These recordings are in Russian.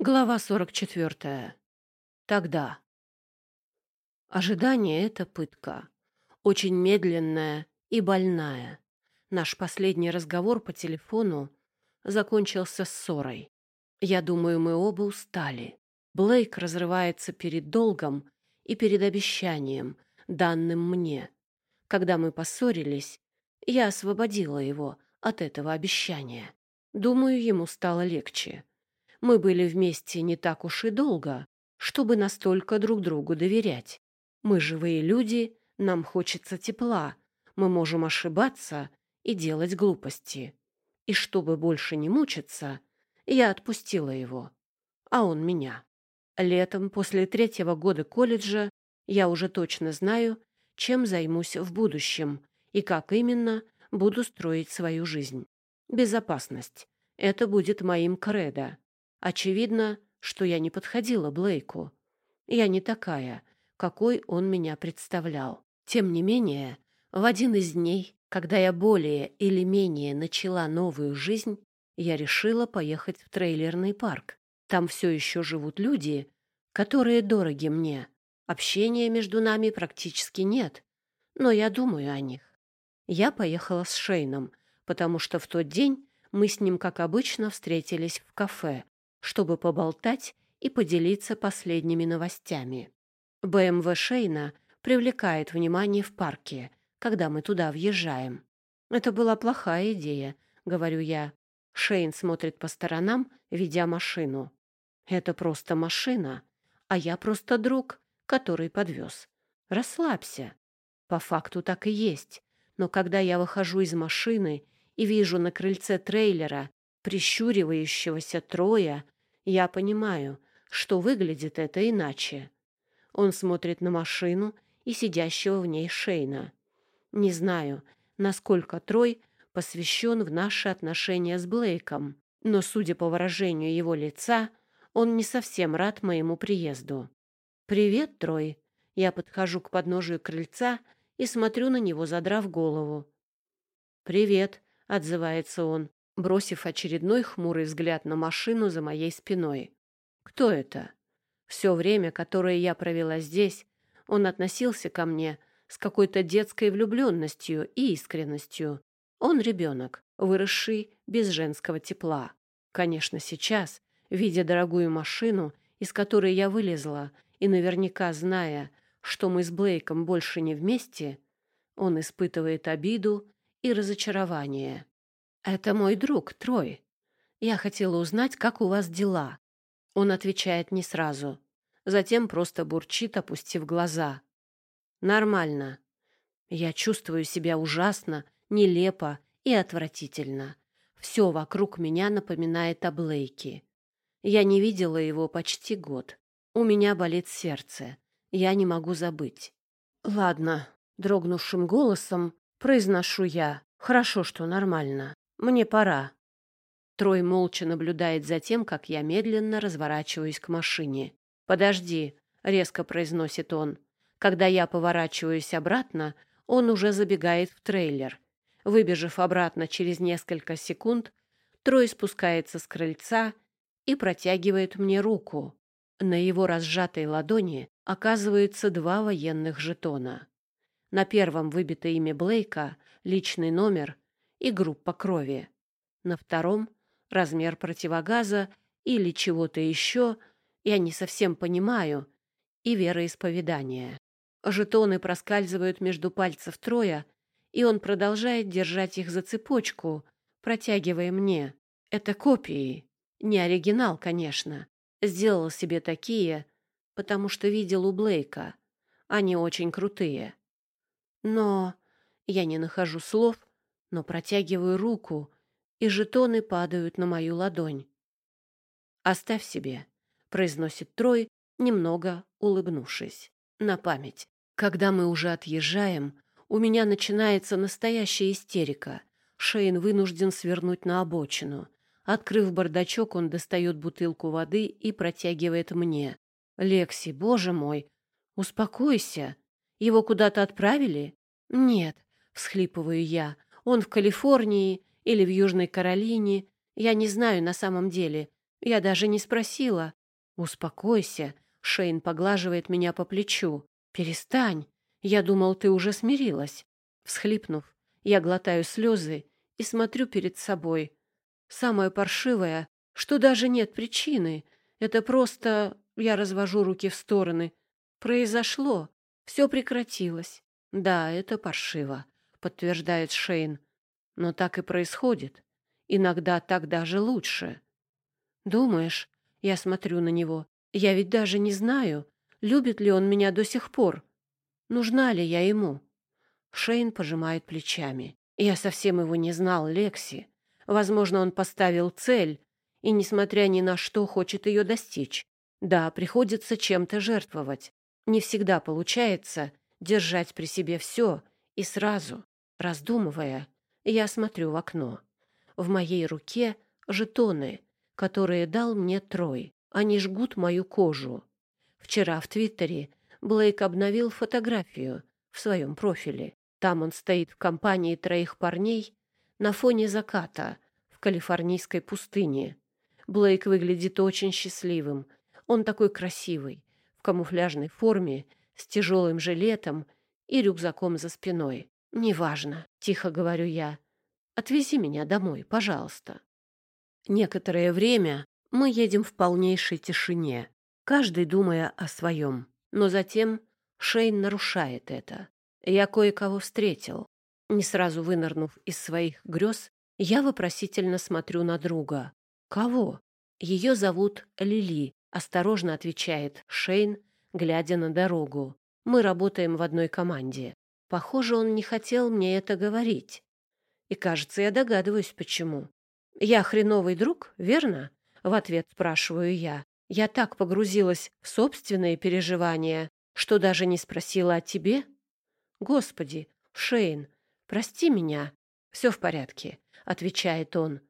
Глава 44. Тогда. Ожидание — это пытка. Очень медленная и больная. Наш последний разговор по телефону закончился ссорой. Я думаю, мы оба устали. Блейк разрывается перед долгом и перед обещанием, данным мне. Когда мы поссорились, я освободила его от этого обещания. Думаю, ему стало легче. Мы были вместе не так уж и долго, чтобы настолько друг другу доверять. Мы живые люди, нам хочется тепла, мы можем ошибаться и делать глупости. И чтобы больше не мучиться, я отпустила его, а он меня. Летом, после третьего года колледжа, я уже точно знаю, чем займусь в будущем и как именно буду строить свою жизнь. Безопасность — это будет моим кредо. Очевидно, что я не подходила Блейку. Я не такая, какой он меня представлял. Тем не менее, в один из дней, когда я более или менее начала новую жизнь, я решила поехать в трейлерный парк. Там все еще живут люди, которые дороги мне. Общения между нами практически нет, но я думаю о них. Я поехала с Шейном, потому что в тот день мы с ним, как обычно, встретились в кафе, чтобы поболтать и поделиться последними новостями. БМВ Шейна привлекает внимание в парке, когда мы туда въезжаем. Это была плохая идея, говорю я. Шейн смотрит по сторонам, ведя машину. Это просто машина, а я просто друг, который подвез. Расслабься. По факту так и есть. Но когда я выхожу из машины и вижу на крыльце трейлера прищуривающегося Троя, я понимаю, что выглядит это иначе. Он смотрит на машину и сидящего в ней Шейна. Не знаю, насколько Трой посвящен в наши отношения с Блейком, но, судя по выражению его лица, он не совсем рад моему приезду. «Привет, Трой!» Я подхожу к подножию крыльца и смотрю на него, задрав голову. «Привет!» — отзывается он бросив очередной хмурый взгляд на машину за моей спиной. «Кто это?» Все время, которое я провела здесь, он относился ко мне с какой-то детской влюбленностью и искренностью. Он ребенок, выросший без женского тепла. Конечно, сейчас, видя дорогую машину, из которой я вылезла, и наверняка зная, что мы с Блейком больше не вместе, он испытывает обиду и разочарование. «Это мой друг, Трой. Я хотела узнать, как у вас дела». Он отвечает не сразу. Затем просто бурчит, опустив глаза. «Нормально. Я чувствую себя ужасно, нелепо и отвратительно. Все вокруг меня напоминает о Блейке. Я не видела его почти год. У меня болит сердце. Я не могу забыть. Ладно, дрогнувшим голосом произношу я. Хорошо, что нормально. Мне пора. Трой молча наблюдает за тем, как я медленно разворачиваюсь к машине. «Подожди», — резко произносит он. Когда я поворачиваюсь обратно, он уже забегает в трейлер. Выбежав обратно через несколько секунд, Трой спускается с крыльца и протягивает мне руку. На его разжатой ладони оказываются два военных жетона. На первом выбито имя Блейка, личный номер и группа крови. На втором — размер противогаза или чего-то еще, я не совсем понимаю, и вероисповедание. Жетоны проскальзывают между пальцев Троя, и он продолжает держать их за цепочку, протягивая мне. Это копии. Не оригинал, конечно. Сделал себе такие, потому что видел у Блейка. Они очень крутые. Но я не нахожу слов, но протягиваю руку, и жетоны падают на мою ладонь. «Оставь себе», — произносит Трой, немного улыбнувшись. «На память. Когда мы уже отъезжаем, у меня начинается настоящая истерика. Шейн вынужден свернуть на обочину. Открыв бардачок, он достает бутылку воды и протягивает мне. «Лекси, боже мой, успокойся. Его куда-то отправили?» «Нет», — всхлипываю я, он в Калифорнии или в Южной Каролине. Я не знаю на самом деле. Я даже не спросила. Успокойся. Шейн поглаживает меня по плечу. Перестань. Я думал, ты уже смирилась. Всхлипнув, я глотаю слезы и смотрю перед собой. Самое паршивое, что даже нет причины. Это просто... Я развожу руки в стороны. Произошло. Все прекратилось. Да, это паршиво, подтверждает Шейн. Но так и происходит. Иногда так даже лучше. Думаешь, я смотрю на него. Я ведь даже не знаю, любит ли он меня до сих пор. Нужна ли я ему? Шейн пожимает плечами. Я совсем его не знал, Лекси. Возможно, он поставил цель и, несмотря ни на что, хочет ее достичь. Да, приходится чем-то жертвовать. Не всегда получается держать при себе все и сразу. Раздумывая, я смотрю в окно. В моей руке жетоны, которые дал мне Трой. Они жгут мою кожу. Вчера в Твиттере Блейк обновил фотографию в своем профиле. Там он стоит в компании троих парней на фоне заката в калифорнийской пустыне. Блейк выглядит очень счастливым. Он такой красивый, в камуфляжной форме, с тяжелым жилетом и рюкзаком за спиной. «Неважно», — тихо говорю я. «Отвези меня домой, пожалуйста». Некоторое время мы едем в полнейшей тишине, каждый думая о своем. Но затем Шейн нарушает это. Я кое-кого встретил. Не сразу вынырнув из своих грез, я вопросительно смотрю на друга. «Кого?» «Ее зовут Лили», — осторожно отвечает Шейн, глядя на дорогу. «Мы работаем в одной команде. Похоже, он не хотел мне это говорить. И, кажется, я догадываюсь, почему. «Я хреновый друг, верно?» — в ответ спрашиваю я. «Я так погрузилась в собственные переживания, что даже не спросила о тебе?» «Господи, Шейн, прости меня». «Все в порядке», — отвечает он.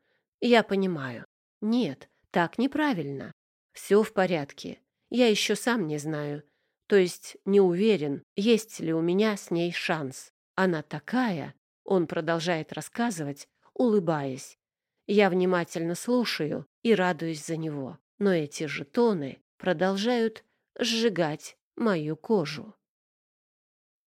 «Я понимаю». «Нет, так неправильно. Все в порядке. Я еще сам не знаю. То есть не уверен, есть ли у меня с ней шанс. Она такая...» Он продолжает рассказывать, улыбаясь. Я внимательно слушаю и радуюсь за него. Но эти жетоны продолжают сжигать мою кожу.